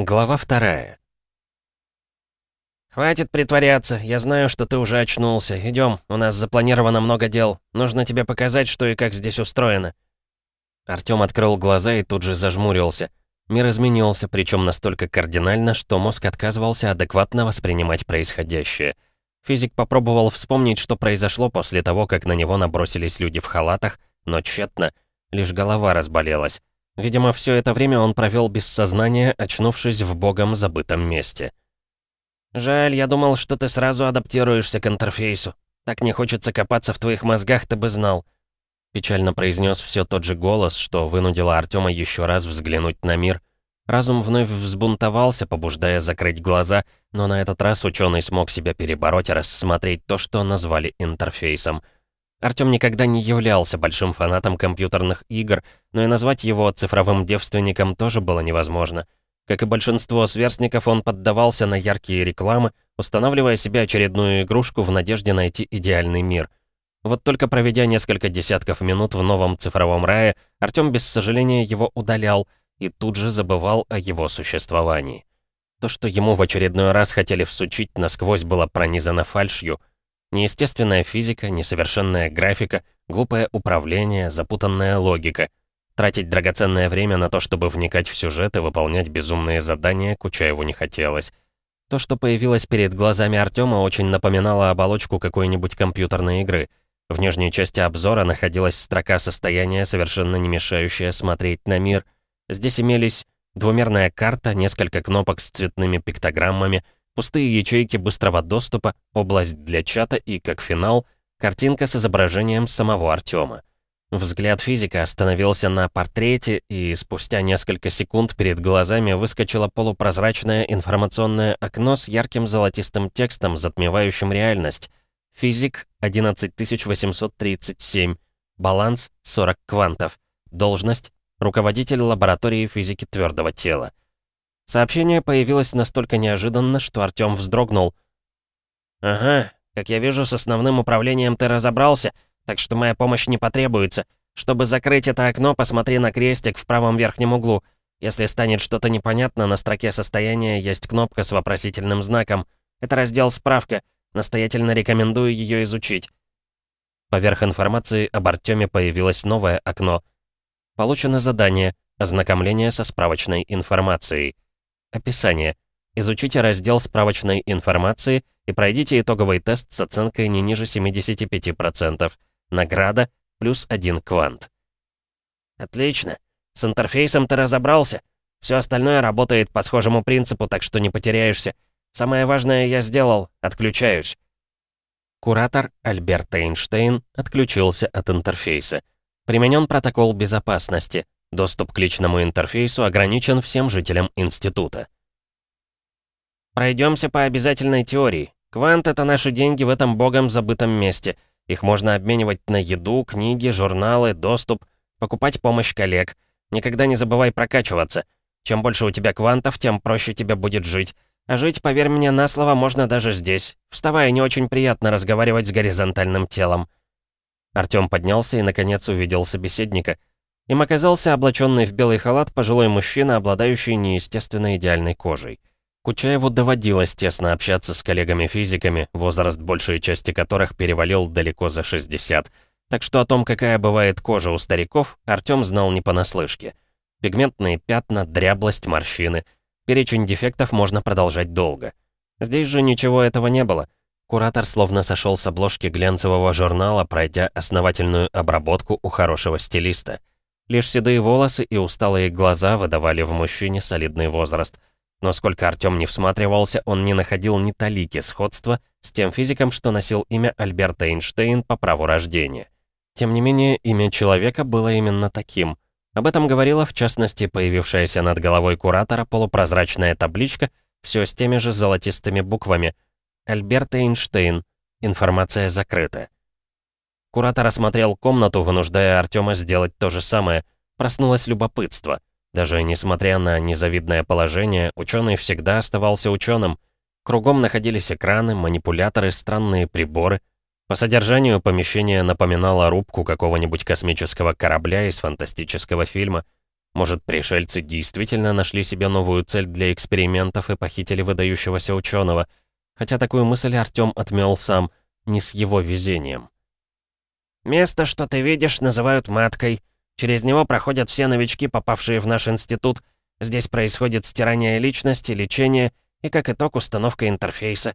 Глава вторая. «Хватит притворяться, я знаю, что ты уже очнулся. Идем, у нас запланировано много дел. Нужно тебе показать, что и как здесь устроено». Артём открыл глаза и тут же зажмурился. Мир изменился, причем настолько кардинально, что мозг отказывался адекватно воспринимать происходящее. Физик попробовал вспомнить, что произошло после того, как на него набросились люди в халатах, но тщетно, лишь голова разболелась. Видимо, все это время он провел без сознания, очнувшись в богом забытом месте. «Жаль, я думал, что ты сразу адаптируешься к интерфейсу. Так не хочется копаться в твоих мозгах, ты бы знал». Печально произнес все тот же голос, что вынудило Артема еще раз взглянуть на мир. Разум вновь взбунтовался, побуждая закрыть глаза, но на этот раз ученый смог себя перебороть и рассмотреть то, что назвали интерфейсом — Артём никогда не являлся большим фанатом компьютерных игр, но и назвать его цифровым девственником тоже было невозможно. Как и большинство сверстников, он поддавался на яркие рекламы, устанавливая себе очередную игрушку в надежде найти идеальный мир. Вот только проведя несколько десятков минут в новом цифровом рае, Артём без сожаления его удалял и тут же забывал о его существовании. То, что ему в очередной раз хотели всучить, насквозь было пронизано фальшью — Неестественная физика, несовершенная графика, глупое управление, запутанная логика. Тратить драгоценное время на то, чтобы вникать в сюжет и выполнять безумные задания, Кучаеву не хотелось. То, что появилось перед глазами Артема, очень напоминало оболочку какой-нибудь компьютерной игры. В нижней части обзора находилась строка состояния, совершенно не мешающая смотреть на мир. Здесь имелись двумерная карта, несколько кнопок с цветными пиктограммами — пустые ячейки быстрого доступа, область для чата и, как финал, картинка с изображением самого Артема. Взгляд физика остановился на портрете, и спустя несколько секунд перед глазами выскочило полупрозрачное информационное окно с ярким золотистым текстом, затмевающим реальность. Физик 11837. Баланс 40 квантов. Должность руководитель лаборатории физики твердого тела. Сообщение появилось настолько неожиданно, что Артём вздрогнул. «Ага, как я вижу, с основным управлением ты разобрался, так что моя помощь не потребуется. Чтобы закрыть это окно, посмотри на крестик в правом верхнем углу. Если станет что-то непонятно, на строке состояния есть кнопка с вопросительным знаком. Это раздел «Справка». Настоятельно рекомендую ее изучить». Поверх информации об Артёме появилось новое окно. Получено задание «Ознакомление со справочной информацией». Описание. Изучите раздел справочной информации и пройдите итоговый тест с оценкой не ниже 75%. Награда плюс один квант. Отлично. С интерфейсом ты разобрался. Все остальное работает по схожему принципу, так что не потеряешься. Самое важное я сделал. Отключаюсь. Куратор Альберт Эйнштейн отключился от интерфейса. Применен протокол безопасности. Доступ к личному интерфейсу ограничен всем жителям института. Пройдемся по обязательной теории. Квант — это наши деньги в этом богом забытом месте. Их можно обменивать на еду, книги, журналы, доступ, покупать помощь коллег. Никогда не забывай прокачиваться. Чем больше у тебя квантов, тем проще тебе будет жить. А жить, поверь мне, на слово можно даже здесь. Вставая, не очень приятно разговаривать с горизонтальным телом. Артём поднялся и, наконец, увидел собеседника — им оказался облаченный в белый халат пожилой мужчина, обладающий неестественно идеальной кожей. Кучаеву доводилось тесно общаться с коллегами-физиками, возраст большей части которых перевалил далеко за 60. Так что о том, какая бывает кожа у стариков, Артём знал не понаслышке. Пигментные пятна, дряблость, морщины. Перечень дефектов можно продолжать долго. Здесь же ничего этого не было. Куратор словно сошел с обложки глянцевого журнала, пройдя основательную обработку у хорошего стилиста. Лишь седые волосы и усталые глаза выдавали в мужчине солидный возраст. Но сколько Артём не всматривался, он не находил ни талики сходства с тем физиком, что носил имя Альберт Эйнштейн по праву рождения. Тем не менее, имя человека было именно таким. Об этом говорила, в частности, появившаяся над головой куратора полупрозрачная табличка, все с теми же золотистыми буквами. Альберт Эйнштейн. Информация закрыта. Куратор осмотрел комнату, вынуждая Артема сделать то же самое. Проснулось любопытство. Даже несмотря на незавидное положение, ученый всегда оставался ученым. Кругом находились экраны, манипуляторы, странные приборы. По содержанию помещение напоминало рубку какого-нибудь космического корабля из фантастического фильма. Может, пришельцы действительно нашли себе новую цель для экспериментов и похитили выдающегося ученого. Хотя такую мысль Артём отмёл сам, не с его везением. «Место, что ты видишь, называют маткой. Через него проходят все новички, попавшие в наш институт. Здесь происходит стирание личности, лечение и, как итог, установка интерфейса».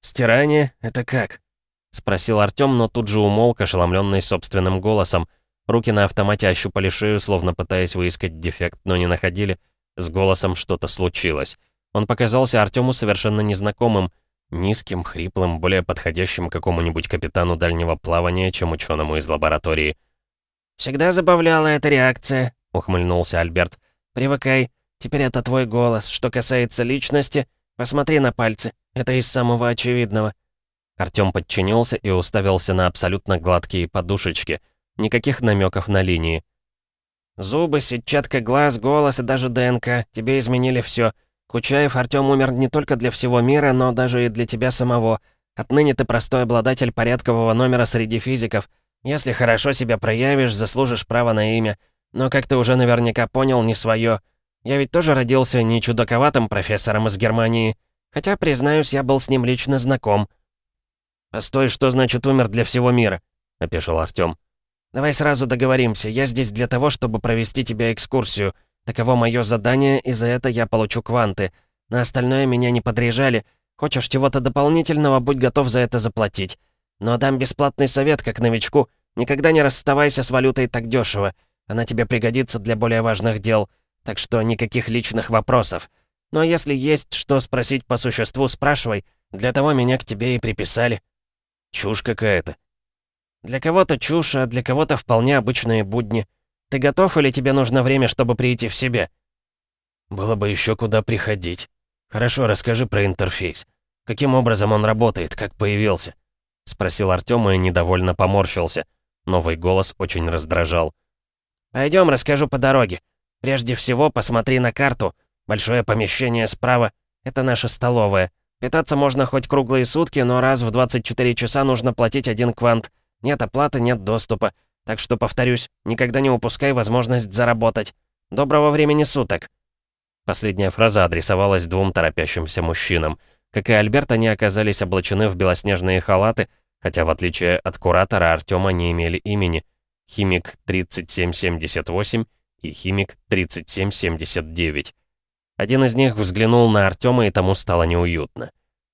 «Стирание? Это как?» — спросил Артём, но тут же умолк, ошеломленный собственным голосом. Руки на автомате ощупали шею, словно пытаясь выискать дефект, но не находили. С голосом что-то случилось. Он показался Артему совершенно незнакомым, низким, хриплым, более подходящим какому-нибудь капитану дальнего плавания, чем ученому из лаборатории. «Всегда забавляла эта реакция», — ухмыльнулся Альберт. «Привыкай. Теперь это твой голос. Что касается личности, посмотри на пальцы. Это из самого очевидного». Артём подчинился и уставился на абсолютно гладкие подушечки. Никаких намеков на линии. «Зубы, сетчатка глаз, голос и даже ДНК. Тебе изменили все. Кучаев Артём умер не только для всего мира, но даже и для тебя самого. Отныне ты простой обладатель порядкового номера среди физиков. Если хорошо себя проявишь, заслужишь право на имя. Но, как ты уже наверняка понял, не свое. Я ведь тоже родился не чудаковатым профессором из Германии. Хотя, признаюсь, я был с ним лично знаком. «Постой, что значит умер для всего мира?» — опешил Артём. «Давай сразу договоримся. Я здесь для того, чтобы провести тебе экскурсию. Таково мое задание, и за это я получу кванты. На остальное меня не подряжали. Хочешь чего-то дополнительного, будь готов за это заплатить. Но дам бесплатный совет, как новичку. Никогда не расставайся с валютой так дешево. Она тебе пригодится для более важных дел. Так что никаких личных вопросов. Но если есть что спросить по существу, спрашивай. Для того меня к тебе и приписали». Чушь какая-то. Для кого-то чушь, а для кого-то вполне обычные будни. Ты готов или тебе нужно время, чтобы прийти в себя? Было бы еще куда приходить. Хорошо, расскажи про интерфейс. Каким образом он работает, как появился? Спросил Артём и недовольно поморщился. Новый голос очень раздражал. Пойдем, расскажу по дороге. Прежде всего, посмотри на карту. Большое помещение справа — это наша столовая. Питаться можно хоть круглые сутки, но раз в 24 часа нужно платить один квант. Нет оплаты, нет доступа. Так что, повторюсь, никогда не упускай возможность заработать. Доброго времени суток!» Последняя фраза адресовалась двум торопящимся мужчинам. Как и Альберт, они оказались облачены в белоснежные халаты, хотя, в отличие от куратора, Артема не имели имени. Химик 3778 и Химик 3779. Один из них взглянул на Артема, и тому стало неуютно.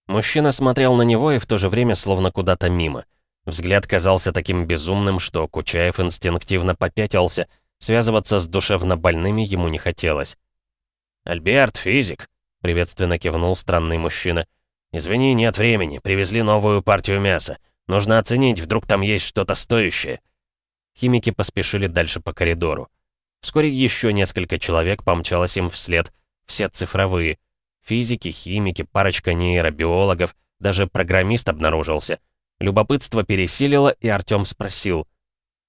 Мужчина смотрел на него и в то же время словно куда-то мимо. Взгляд казался таким безумным, что Кучаев инстинктивно попятился. Связываться с душевно больными ему не хотелось. «Альберт, физик!» — приветственно кивнул странный мужчина. «Извини, нет времени. Привезли новую партию мяса. Нужно оценить, вдруг там есть что-то стоящее». Химики поспешили дальше по коридору. Вскоре еще несколько человек помчалось им вслед — все цифровые. Физики, химики, парочка нейробиологов, даже программист обнаружился. Любопытство пересилило, и Артём спросил.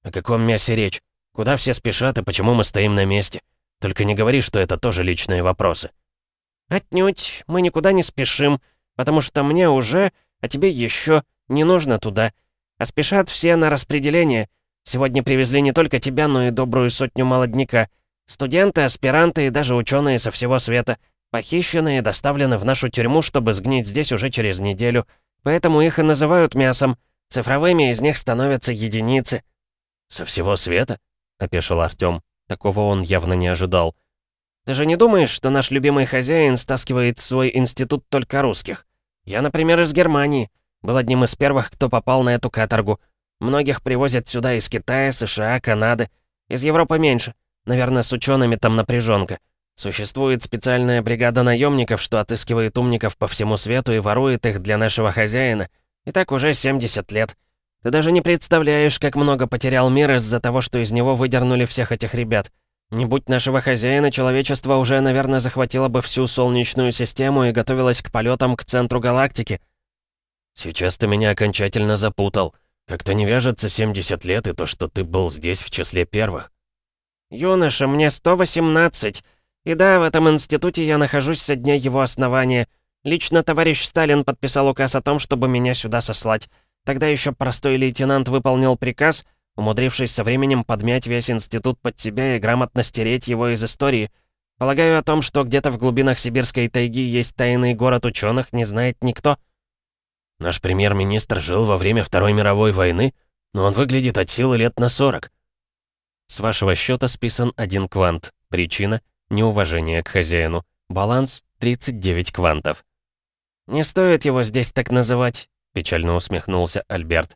«О каком мясе речь? Куда все спешат и почему мы стоим на месте? Только не говори, что это тоже личные вопросы». «Отнюдь, мы никуда не спешим, потому что мне уже, а тебе еще не нужно туда. А спешат все на распределение. Сегодня привезли не только тебя, но и добрую сотню молодняка. Студенты, аспиранты и даже ученые со всего света похищены и доставлены в нашу тюрьму, чтобы сгнить здесь уже через неделю. Поэтому их и называют мясом. Цифровыми из них становятся единицы». «Со всего света?» — опешил Артём. Такого он явно не ожидал. «Ты же не думаешь, что наш любимый хозяин стаскивает в свой институт только русских? Я, например, из Германии. Был одним из первых, кто попал на эту каторгу. Многих привозят сюда из Китая, США, Канады. Из Европы меньше. Наверное, с учеными там напряженка. Существует специальная бригада наемников, что отыскивает умников по всему свету и ворует их для нашего хозяина. И так уже 70 лет. Ты даже не представляешь, как много потерял мир из-за того, что из него выдернули всех этих ребят. Не будь нашего хозяина, человечество уже, наверное, захватило бы всю Солнечную систему и готовилось к полетам к центру галактики. Сейчас ты меня окончательно запутал. Как-то не вяжется 70 лет и то, что ты был здесь в числе первых. «Юноша, мне 118. И да, в этом институте я нахожусь со дня его основания. Лично товарищ Сталин подписал указ о том, чтобы меня сюда сослать. Тогда еще простой лейтенант выполнил приказ, умудрившись со временем подмять весь институт под себя и грамотно стереть его из истории. Полагаю, о том, что где-то в глубинах сибирской тайги есть тайный город ученых, не знает никто. Наш премьер-министр жил во время Второй мировой войны, но он выглядит от силы лет на 40. С вашего счета списан один квант. Причина — неуважение к хозяину. Баланс — 39 квантов. «Не стоит его здесь так называть», — печально усмехнулся Альберт.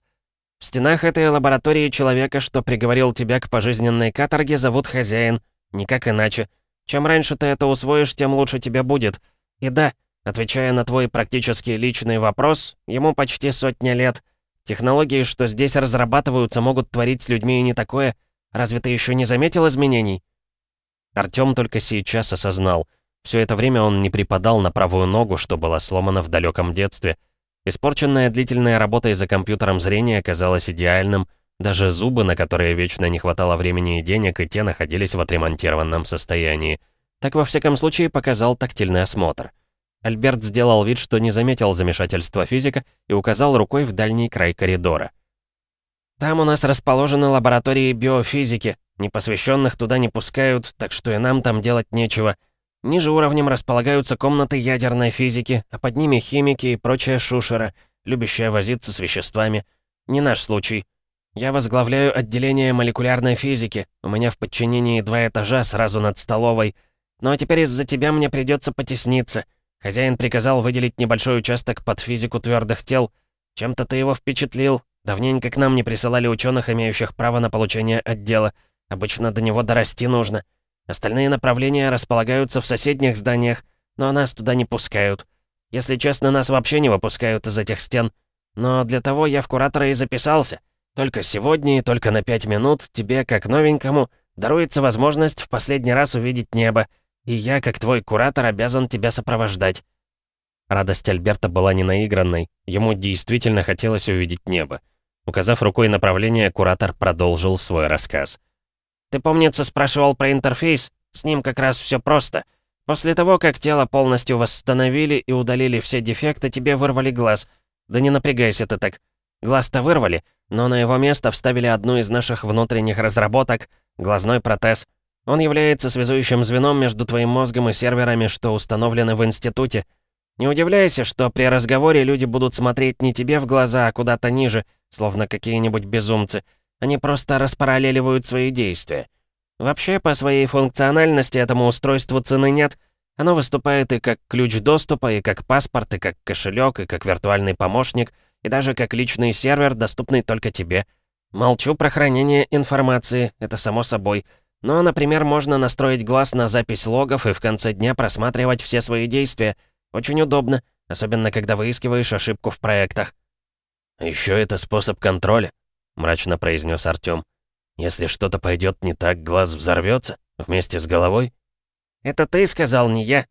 «В стенах этой лаборатории человека, что приговорил тебя к пожизненной каторге, зовут хозяин. Никак иначе. Чем раньше ты это усвоишь, тем лучше тебе будет. И да, отвечая на твой практически личный вопрос, ему почти сотня лет. Технологии, что здесь разрабатываются, могут творить с людьми и не такое. Разве ты еще не заметил изменений?» Артём только сейчас осознал — все это время он не припадал на правую ногу, что было сломано в далеком детстве. Испорченная длительная работа за компьютером зрение оказалось идеальным, даже зубы, на которые вечно не хватало времени и денег, и те находились в отремонтированном состоянии. Так, во всяком случае, показал тактильный осмотр. Альберт сделал вид, что не заметил замешательства физика и указал рукой в дальний край коридора. «Там у нас расположены лаборатории биофизики. Непосвященных туда не пускают, так что и нам там делать нечего. Ниже уровнем располагаются комнаты ядерной физики, а под ними химики и прочая шушера, любящая возиться с веществами. Не наш случай. Я возглавляю отделение молекулярной физики. У меня в подчинении два этажа сразу над столовой. Ну а теперь из-за тебя мне придется потесниться. Хозяин приказал выделить небольшой участок под физику твердых тел. Чем-то ты его впечатлил. Давненько к нам не присылали ученых, имеющих право на получение отдела. Обычно до него дорасти нужно. Остальные направления располагаются в соседних зданиях, но нас туда не пускают. Если честно, нас вообще не выпускают из этих стен. Но для того я в куратора и записался. Только сегодня и только на пять минут тебе, как новенькому, даруется возможность в последний раз увидеть небо, и я, как твой куратор, обязан тебя сопровождать». Радость Альберта была не наигранной, ему действительно хотелось увидеть небо. Указав рукой направление, куратор продолжил свой рассказ. Ты, помнится, спрашивал про интерфейс? С ним как раз все просто. После того, как тело полностью восстановили и удалили все дефекты, тебе вырвали глаз. Да не напрягайся ты так. Глаз-то вырвали, но на его место вставили одну из наших внутренних разработок — глазной протез. Он является связующим звеном между твоим мозгом и серверами, что установлены в институте. Не удивляйся, что при разговоре люди будут смотреть не тебе в глаза, а куда-то ниже, словно какие-нибудь безумцы — они просто распараллеливают свои действия. Вообще, по своей функциональности этому устройству цены нет. Оно выступает и как ключ доступа, и как паспорт, и как кошелек, и как виртуальный помощник, и даже как личный сервер, доступный только тебе. Молчу про хранение информации, это само собой. Но, например, можно настроить глаз на запись логов и в конце дня просматривать все свои действия. Очень удобно, особенно когда выискиваешь ошибку в проектах. Еще это способ контроля мрачно произнес Артём. «Если что-то пойдет не так, глаз взорвется вместе с головой?» «Это ты сказал, не я».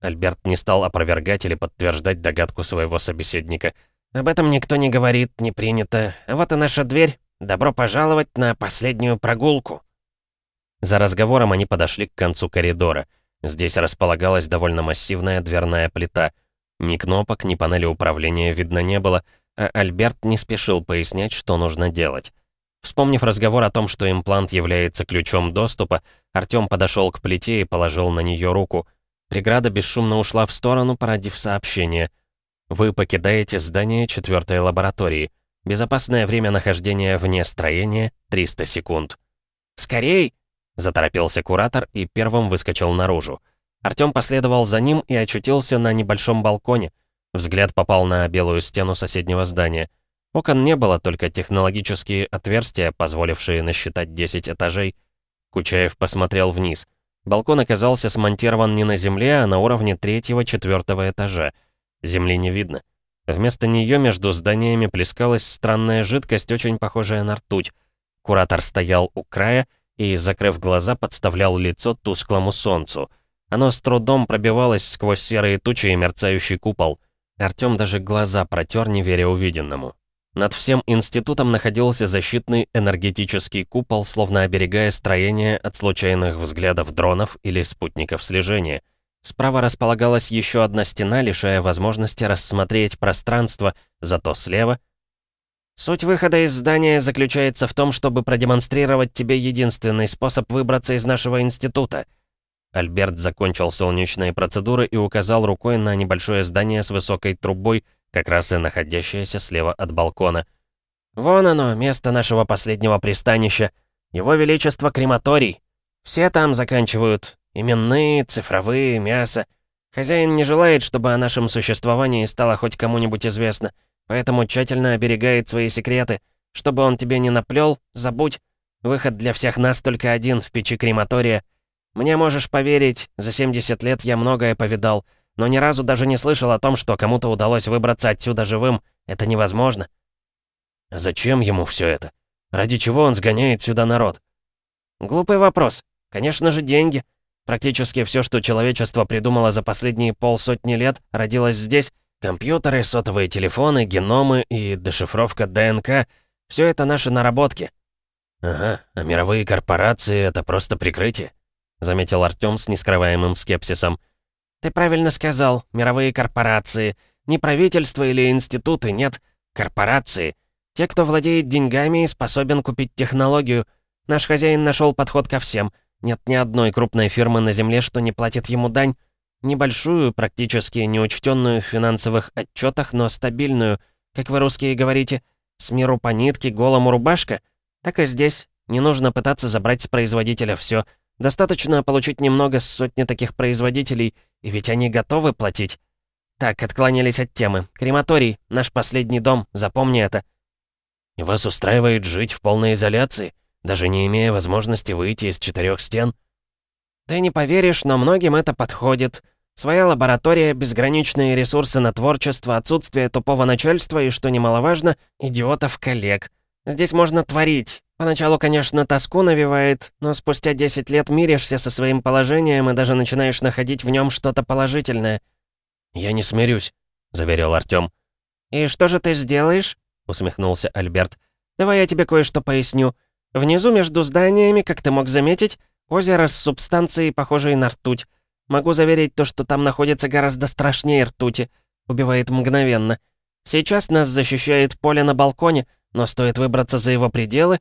Альберт не стал опровергать или подтверждать догадку своего собеседника. «Об этом никто не говорит, не принято. А вот и наша дверь. Добро пожаловать на последнюю прогулку». За разговором они подошли к концу коридора. Здесь располагалась довольно массивная дверная плита. Ни кнопок, ни панели управления видно не было, а Альберт не спешил пояснять, что нужно делать. Вспомнив разговор о том, что имплант является ключом доступа, Артём подошел к плите и положил на нее руку. Преграда бесшумно ушла в сторону, породив сообщение. «Вы покидаете здание четвертой лаборатории. Безопасное время нахождения вне строения — 300 секунд». «Скорей!» — заторопился куратор и первым выскочил наружу. Артём последовал за ним и очутился на небольшом балконе — Взгляд попал на белую стену соседнего здания. Окон не было, только технологические отверстия, позволившие насчитать 10 этажей. Кучаев посмотрел вниз. Балкон оказался смонтирован не на земле, а на уровне третьего-четвертого этажа. Земли не видно. Вместо нее между зданиями плескалась странная жидкость, очень похожая на ртуть. Куратор стоял у края и, закрыв глаза, подставлял лицо тусклому солнцу. Оно с трудом пробивалось сквозь серые тучи и мерцающий купол. Артём даже глаза протер, не веря увиденному. Над всем институтом находился защитный энергетический купол, словно оберегая строение от случайных взглядов дронов или спутников слежения. Справа располагалась еще одна стена, лишая возможности рассмотреть пространство, зато слева... Суть выхода из здания заключается в том, чтобы продемонстрировать тебе единственный способ выбраться из нашего института. Альберт закончил солнечные процедуры и указал рукой на небольшое здание с высокой трубой, как раз и находящееся слева от балкона. «Вон оно, место нашего последнего пристанища. Его Величество крематорий. Все там заканчивают. Именные, цифровые, мясо. Хозяин не желает, чтобы о нашем существовании стало хоть кому-нибудь известно, поэтому тщательно оберегает свои секреты. Чтобы он тебе не наплел, забудь. Выход для всех нас только один в печи крематория. Мне можешь поверить, за 70 лет я многое повидал, но ни разу даже не слышал о том, что кому-то удалось выбраться отсюда живым. Это невозможно. Зачем ему все это? Ради чего он сгоняет сюда народ? Глупый вопрос. Конечно же, деньги. Практически все, что человечество придумало за последние полсотни лет, родилось здесь. Компьютеры, сотовые телефоны, геномы и дешифровка ДНК — все это наши наработки. Ага, а мировые корпорации — это просто прикрытие, заметил Артём с нескрываемым скепсисом. Ты правильно сказал, мировые корпорации. Не правительство или институты, нет, корпорации. Те, кто владеет деньгами и способен купить технологию. Наш хозяин нашел подход ко всем — нет ни одной крупной фирмы на Земле, что не платит ему дань. Небольшую, практически неучтенную в финансовых отчетах, но стабильную, как вы русские говорите, с миру по нитке, голому рубашка. Так и здесь. Не нужно пытаться забрать с производителя все. Достаточно получить немного с сотни таких производителей, и ведь они готовы платить. Так, отклонились от темы. Крематорий, наш последний дом, запомни это. Вас устраивает жить в полной изоляции? даже не имея возможности выйти из четырех стен? Ты не поверишь, но многим это подходит. Своя лаборатория, безграничные ресурсы на творчество, отсутствие тупого начальства и, что немаловажно, идиотов-коллег. Здесь можно творить. Поначалу, конечно, тоску навевает, но спустя 10 лет миришься со своим положением и даже начинаешь находить в нем что-то положительное. «Я не смирюсь», — заверил Артём. «И что же ты сделаешь?» — усмехнулся Альберт. «Давай я тебе кое-что поясню. Внизу между зданиями, как ты мог заметить, озеро с субстанцией, похожей на ртуть. Могу заверить то, что там находится гораздо страшнее ртути. Убивает мгновенно. Сейчас нас защищает поле на балконе, но стоит выбраться за его пределы...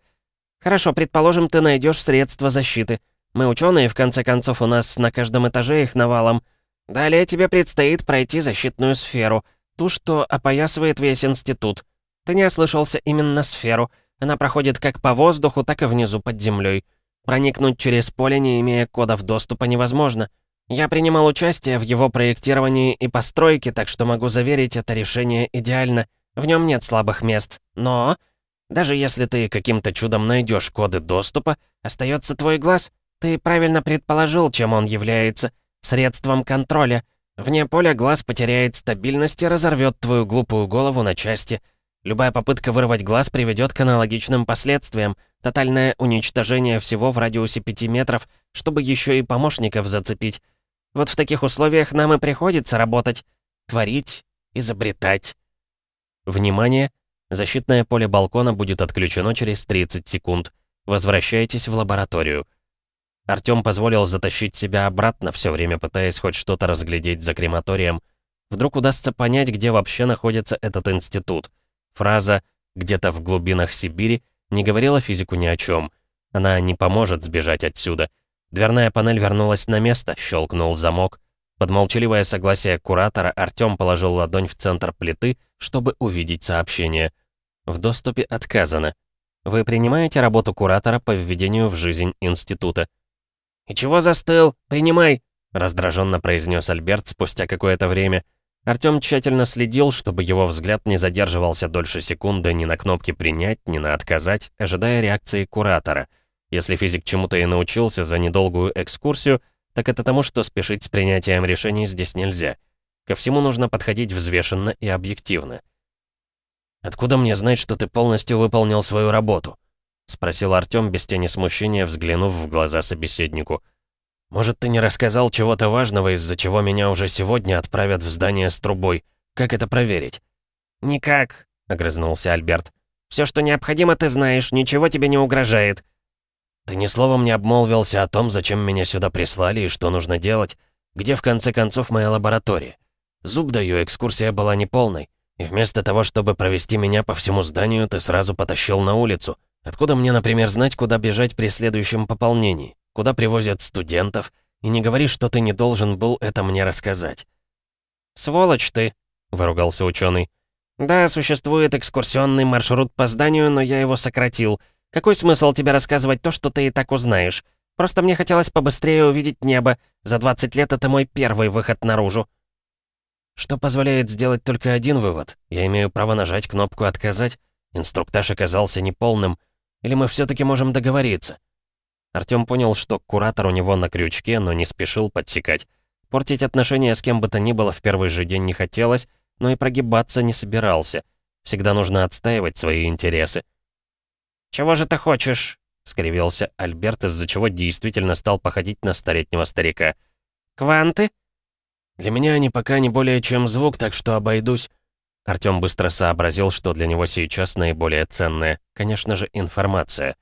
Хорошо, предположим, ты найдешь средства защиты. Мы ученые, в конце концов, у нас на каждом этаже их навалом. Далее тебе предстоит пройти защитную сферу, ту, что опоясывает весь институт. Ты не ослышался именно сферу — она проходит как по воздуху, так и внизу под землей. Проникнуть через поле, не имея кодов доступа, невозможно. Я принимал участие в его проектировании и постройке, так что могу заверить, это решение идеально. В нем нет слабых мест. Но даже если ты каким-то чудом найдешь коды доступа, остается твой глаз. Ты правильно предположил, чем он является. Средством контроля. Вне поля глаз потеряет стабильность и разорвет твою глупую голову на части — Любая попытка вырвать глаз приведет к аналогичным последствиям. Тотальное уничтожение всего в радиусе 5 метров, чтобы еще и помощников зацепить. Вот в таких условиях нам и приходится работать. Творить, изобретать. Внимание! Защитное поле балкона будет отключено через 30 секунд. Возвращайтесь в лабораторию. Артём позволил затащить себя обратно, все время пытаясь хоть что-то разглядеть за крематорием. Вдруг удастся понять, где вообще находится этот институт — Фраза «где-то в глубинах Сибири» не говорила физику ни о чем. Она не поможет сбежать отсюда. Дверная панель вернулась на место, щелкнул замок. Под молчаливое согласие куратора Артём положил ладонь в центр плиты, чтобы увидеть сообщение. В доступе отказано. Вы принимаете работу куратора по введению в жизнь института. «И чего застыл? Принимай!» раздраженно произнес Альберт спустя какое-то время. Артём тщательно следил, чтобы его взгляд не задерживался дольше секунды ни на кнопке «принять», ни на «отказать», ожидая реакции куратора. Если физик чему-то и научился за недолгую экскурсию, так это тому, что спешить с принятием решений здесь нельзя. Ко всему нужно подходить взвешенно и объективно. «Откуда мне знать, что ты полностью выполнил свою работу?» — спросил Артём без тени смущения, взглянув в глаза собеседнику — может, ты не рассказал чего-то важного, из-за чего меня уже сегодня отправят в здание с трубой? Как это проверить?» «Никак», — огрызнулся Альберт. «Все, что необходимо, ты знаешь, ничего тебе не угрожает». «Ты ни словом не обмолвился о том, зачем меня сюда прислали и что нужно делать. Где, в конце концов, моя лаборатория? Зуб даю, экскурсия была неполной. И вместо того, чтобы провести меня по всему зданию, ты сразу потащил на улицу. Откуда мне, например, знать, куда бежать при следующем пополнении? Куда привозят студентов? И не говори, что ты не должен был это мне рассказать». «Сволочь ты!» — выругался ученый. «Да, существует экскурсионный маршрут по зданию, но я его сократил. Какой смысл тебе рассказывать то, что ты и так узнаешь? Просто мне хотелось побыстрее увидеть небо. За 20 лет это мой первый выход наружу». Что позволяет сделать только один вывод. Я имею право нажать кнопку «Отказать». Инструктаж оказался неполным. Или мы все таки можем договориться? Артём понял, что куратор у него на крючке, но не спешил подсекать. Портить отношения с кем бы то ни было в первый же день не хотелось, но и прогибаться не собирался. Всегда нужно отстаивать свои интересы. «Чего же ты хочешь?» — скривился Альберт, из-за чего действительно стал походить на столетнего старика. «Кванты?» «Для меня они пока не более чем звук, так что обойдусь». Артём быстро сообразил, что для него сейчас наиболее ценное, конечно же, информация.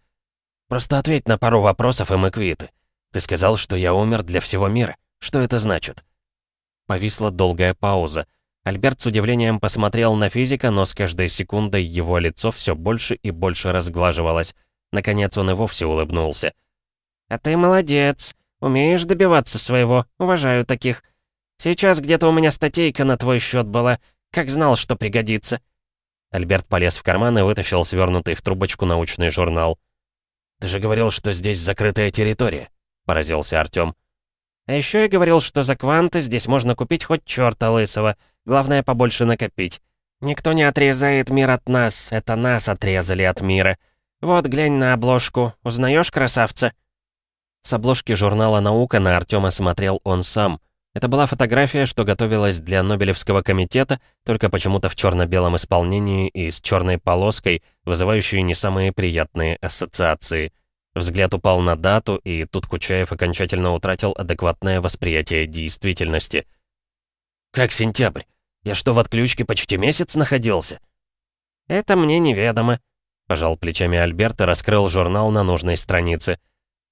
«Просто ответь на пару вопросов, и мы квиты. Ты сказал, что я умер для всего мира. Что это значит?» Повисла долгая пауза. Альберт с удивлением посмотрел на физика, но с каждой секундой его лицо все больше и больше разглаживалось. Наконец он и вовсе улыбнулся. «А ты молодец. Умеешь добиваться своего. Уважаю таких. Сейчас где-то у меня статейка на твой счет была. Как знал, что пригодится». Альберт полез в карман и вытащил свернутый в трубочку научный журнал. «Ты же говорил, что здесь закрытая территория», — поразился Артём. «А ещё я говорил, что за кванты здесь можно купить хоть чёрта лысого. Главное, побольше накопить. Никто не отрезает мир от нас, это нас отрезали от мира. Вот, глянь на обложку. Узнаешь красавца?» С обложки журнала «Наука» на Артёма смотрел он сам — это была фотография, что готовилась для Нобелевского комитета, только почему-то в черно-белом исполнении и с черной полоской, вызывающей не самые приятные ассоциации. Взгляд упал на дату, и тут Кучаев окончательно утратил адекватное восприятие действительности. «Как сентябрь? Я что, в отключке почти месяц находился?» «Это мне неведомо», — пожал плечами Альберт и раскрыл журнал на нужной странице.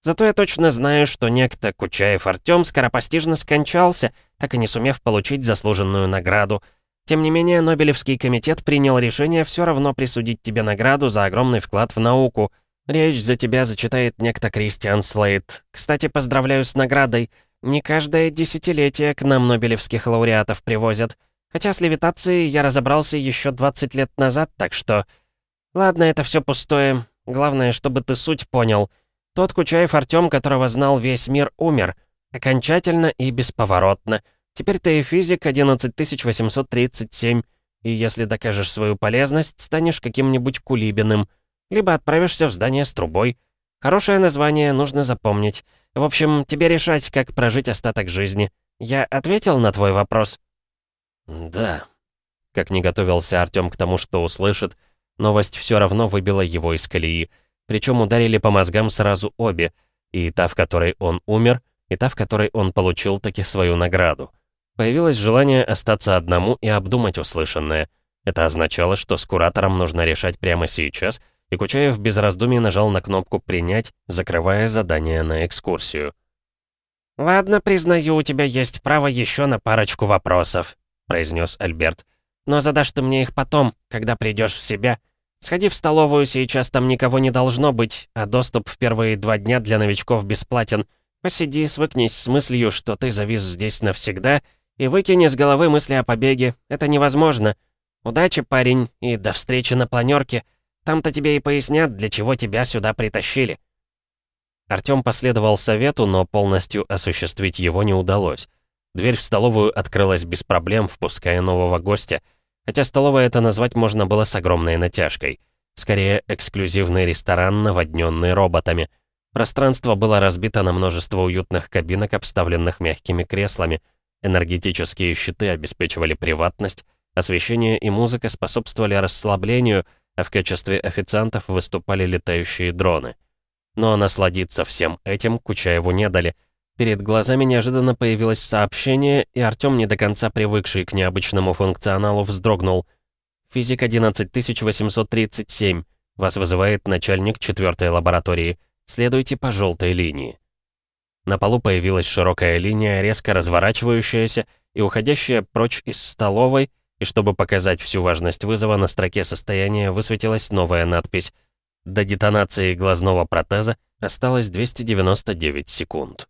Зато я точно знаю, что некто Кучаев Артём скоропостижно скончался, так и не сумев получить заслуженную награду. Тем не менее, Нобелевский комитет принял решение все равно присудить тебе награду за огромный вклад в науку. Речь за тебя зачитает некто Кристиан Слейд. Кстати, поздравляю с наградой. Не каждое десятилетие к нам нобелевских лауреатов привозят. Хотя с левитацией я разобрался еще 20 лет назад, так что... Ладно, это все пустое. Главное, чтобы ты суть понял — тот Кучаев Артём, которого знал весь мир, умер. Окончательно и бесповоротно. Теперь ты и физик 11837. И если докажешь свою полезность, станешь каким-нибудь Кулибиным. Либо отправишься в здание с трубой. Хорошее название, нужно запомнить. В общем, тебе решать, как прожить остаток жизни. Я ответил на твой вопрос? Да. Как не готовился Артём к тому, что услышит, новость все равно выбила его из колеи. Причем ударили по мозгам сразу обе, и та, в которой он умер, и та, в которой он получил таки свою награду. Появилось желание остаться одному и обдумать услышанное. Это означало, что с куратором нужно решать прямо сейчас, и Кучаев без раздумий нажал на кнопку «Принять», закрывая задание на экскурсию. «Ладно, признаю, у тебя есть право еще на парочку вопросов», — произнес Альберт. «Но задашь ты мне их потом, когда придешь в себя. Сходи в столовую, сейчас там никого не должно быть, а доступ в первые два дня для новичков бесплатен. Посиди, свыкнись с мыслью, что ты завис здесь навсегда, и выкини с головы мысли о побеге. Это невозможно. Удачи, парень, и до встречи на планерке. Там-то тебе и пояснят, для чего тебя сюда притащили». Артём последовал совету, но полностью осуществить его не удалось. Дверь в столовую открылась без проблем, впуская нового гостя — Хотя столовой это назвать можно было с огромной натяжкой. Скорее, эксклюзивный ресторан, наводненный роботами. Пространство было разбито на множество уютных кабинок, обставленных мягкими креслами. Энергетические щиты обеспечивали приватность, освещение и музыка способствовали расслаблению, а в качестве официантов выступали летающие дроны. Но насладиться всем этим Кучаеву не дали — Перед глазами неожиданно появилось сообщение, и Артём, не до конца привыкший к необычному функционалу, вздрогнул. «Физик 11837. Вас вызывает начальник четвертой лаборатории. Следуйте по желтой линии». На полу появилась широкая линия, резко разворачивающаяся и уходящая прочь из столовой, и чтобы показать всю важность вызова, на строке состояния высветилась новая надпись. До детонации глазного протеза осталось 299 секунд.